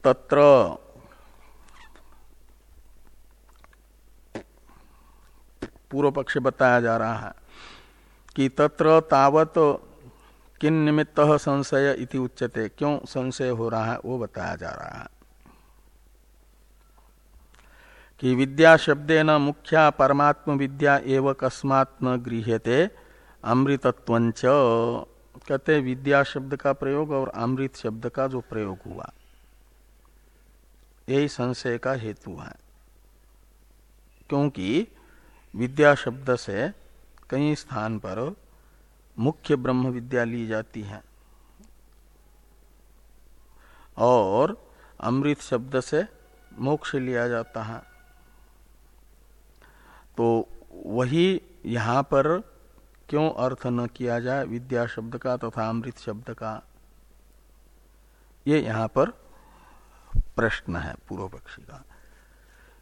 तत्र पूर्व पक्ष बताया जा रहा है कि तत्र तावत किन निमित्त संशय इति उच्चते क्यों संशय हो रहा है, वो बताया जा रहा है। कि विद्या शब्दे न मुख्या परमात्म विद्या एवं कस्मात् न गृह्यते, अमृतत्व कहते विद्या शब्द का प्रयोग और अमृत शब्द का जो प्रयोग हुआ। यही संशय का हेतु है। क्योंकि विद्या शब्द से कई स्थान पर मुख्य ब्रह्म विद्या ली जाती है। और अमृत शब्द से मोक्ष लिया जाता है। तो वही यहाँ पर क्यों अर्थ न किया जाए विद्या शब्द का तथा तो अमृत शब्द का, ये यहाँ पर प्रश्न है पूर्व पक्षी का,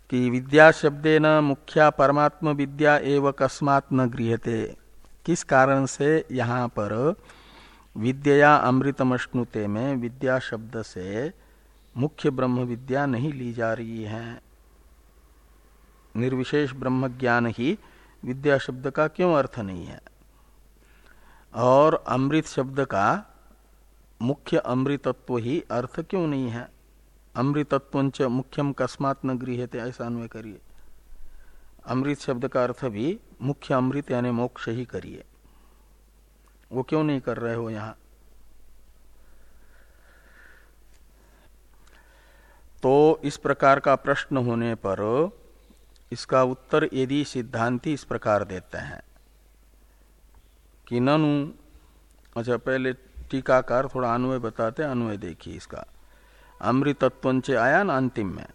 कि विद्या शब्दे न मुख्या परमात्म विद्या एवं कस्मात न गृहते किस कारण से यहाँ पर विद्या अमृतमश्नुते में विद्या शब्द से मुख्य ब्रह्म विद्या नहीं ली जा रही है? निर्विशेष ब्रह्म ज्ञान ही विद्या शब्द का क्यों अर्थ नहीं है? और अमृत शब्द का मुख्य अमृतत्व ही अर्थ क्यों नहीं है? अमृतत्व मुख्यम कस्मात न गृहते ऐसा अन्वय करिए। अमृत शब्द का अर्थ भी मुख्य अमृत यानी मोक्ष ही करिए। वो क्यों नहीं कर रहे हो यहाँ? तो इस प्रकार का प्रश्न होने पर इसका उत्तर यदि सिद्धांति इस प्रकार देते हैं कि ननु अच्छा पहले टीकाकार थोड़ा अन्वय बताते अन्वय देखिए इसका। अमृतत्व आया ना अंतिम में।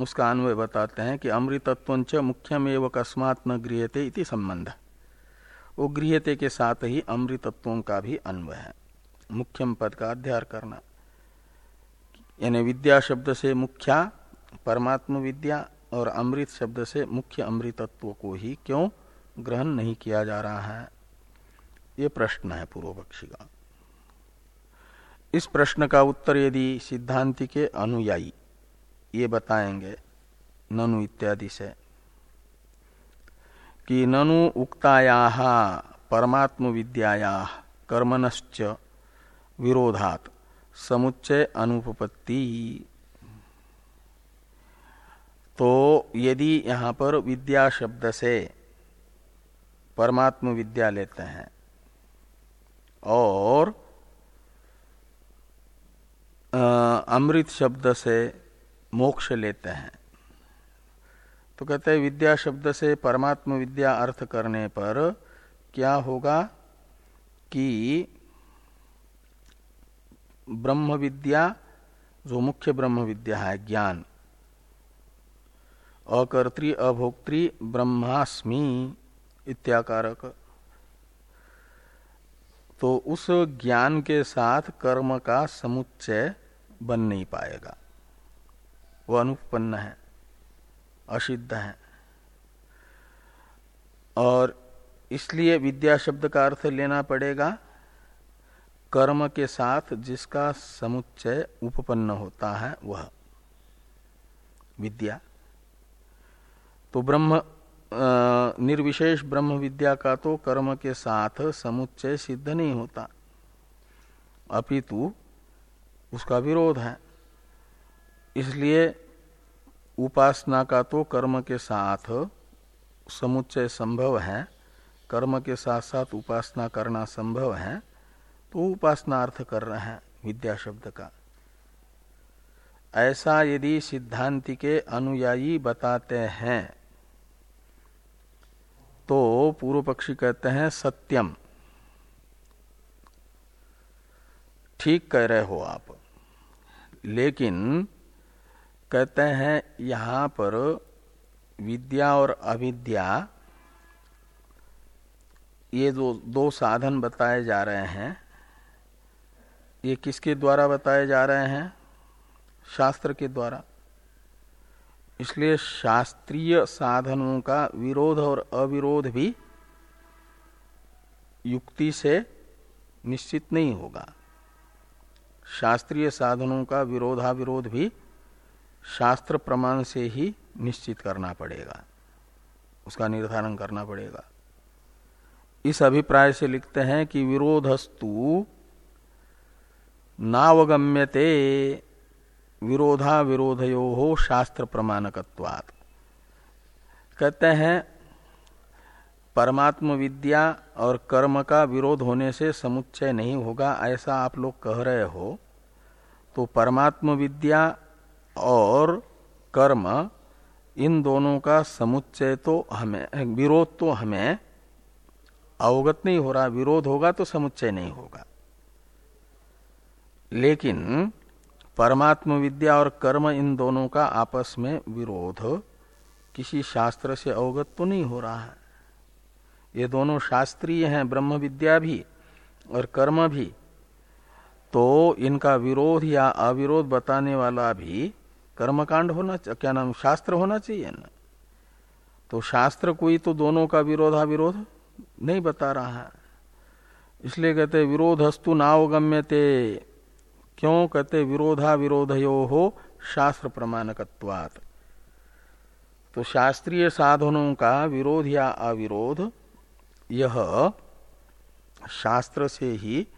उसका अन्वय बताते हैं कि अमृतत्व मुख्यम एवं अकस्मात न गृहते इति संबंध। वो गृहते के साथ ही अमृतत्वों का भी अन्वय है। मुख्यम पद का अध्यार करना। यानी विद्या शब्द से मुख्या, परमात्म विद्या और अमृत शब्द से मुख्य अमृतत्व को ही क्यों ग्रहण नहीं किया जा रहा है? ये प्रश्न है पूर्व पक्षी का। इस प्रश्न का उत्तर यदि सिद्धांति के अनुयायी ये बताएँगे, ननु इत्यादि से, कि ननु उक्ताया परमात्म विद्याया कर्मनश्च विरोधात समुच्चय अनुपपत्ति। तो यदि यहाँ पर विद्या शब्द से परमात्म विद्या लेते हैं, और अमृत शब्द से मोक्ष लेते हैं। तो कहते हैं, विद्या शब्द से परमात्म विद्या अर्थ करने पर क्या होगा कि ब्रह्म विद्या, जो मुख्य ब्रह्म विद्या है, ज्ञान, अकर्त्री अभोक्तृ ब्रह्मास्मि इत्याकारक। तो उस ज्ञान के साथ कर्म का समुच्चय बन नहीं पाएगा। वह अनुपन्न है, असिद्ध है। और इसलिए विद्या शब्द का अर्थ लेना पड़ेगा, कर्म के साथ जिसका समुच्चय उपपन्न होता है वह। विद्या। तो ब्रह्म निर्विशेष ब्रह्म विद्या का तो कर्म के साथ समुच्चय सिद्ध नहीं होता। अपितु उसका विरोध है। इसलिए उपासना का तो कर्म के साथ समुच्चय संभव है। कर्म के साथ साथ उपासना करना संभव है। तो उपासना अर्थ कर रहे हैं विद्या शब्द का। ऐसा यदि सिद्धांति के अनुयायी बताते हैं तो पूर्व पक्षी कहते हैं, सत्यम। ठीक कह रहे हो आप। लेकिन कहते हैं यहाँ पर विद्या और अविद्या, ये जो दो साधन बताए जा रहे हैं। ये किसके द्वारा बताए जा रहे हैं? शास्त्र के द्वारा। इसलिए शास्त्रीय साधनों का विरोध और अविरोध भी युक्ति से निश्चित नहीं होगा। शास्त्रीय साधनों का विरोधाविरोध भी शास्त्र प्रमाण से ही निश्चित करना पड़ेगा। उसका निर्धारण करना पड़ेगा। इस अभिप्राय से लिखते हैं कि विरोधस्तु नावगम्यते विरोधा विरोधयो हो शास्त्र प्रमाणकत्वात्। कहते हैं परमात्म विद्या और कर्म का विरोध होने से समुच्चय नहीं होगा, ऐसा आप लोग कह रहे हो। तो परमात्म विद्या और कर्म, इन दोनों का समुच्चय तो हमें, विरोध तो हमें अवगत नहीं हो रहा, विरोध होगा तो समुच्चय नहीं होगा। लेकिन परमात्म विद्या और कर्म, इन दोनों का आपस में विरोध किसी शास्त्र से अवगत तो नहीं हो रहा है। ये दोनों शास्त्रीय हैं ब्रह्म विद्या भी और कर्म भी। तो इनका विरोध या अविरोध बताने वाला भी कर्मकांड होना क्या नाम, शास्त्र होना चाहिए ना? तो शास्त्र कोई तो दोनों का विरोधा विरोध नहीं बता रहा है। इसलिए कहते, विरोधस्तु नावगम्यते। क्यों? कहते विरोधा विरोधयो हो शास्त्र प्रमाणकत्वात। तो शास्त्रीय साधनों का विरोध या अविरोध यह शास्त्र से ही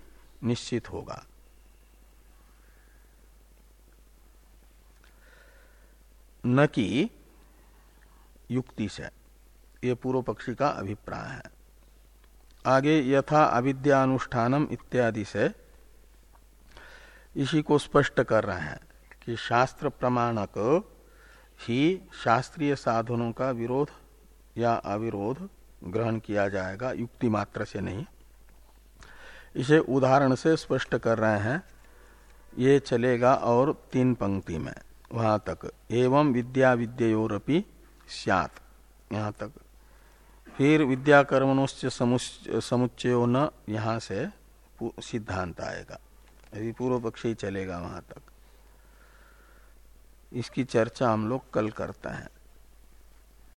निश्चित होगा। न कि युक्ति से। ये पूर्व पक्षी का अभिप्राय है। आगे यथा अविद्यानुष्ठानम इत्यादि से इसी को स्पष्ट कर रहे हैं कि शास्त्र प्रमाणक ही शास्त्रीय साधनों का विरोध या अविरोध ग्रहण किया जाएगा, युक्ति मात्र से नहीं। इसे उदाहरण से स्पष्ट कर रहे हैं, ये चलेगा और तीन पंक्ति में, वहाँ तक, एवं विद्या विद्योरपि सियात, यहाँ तक। फिर विद्या कर्मणोश्च समुच्चयो न, यहाँ से सिद्धांत आएगा। यदि पूर्व पक्ष ही चलेगा वहाँ तक। इसकी चर्चा हम लोग कल करते हैं।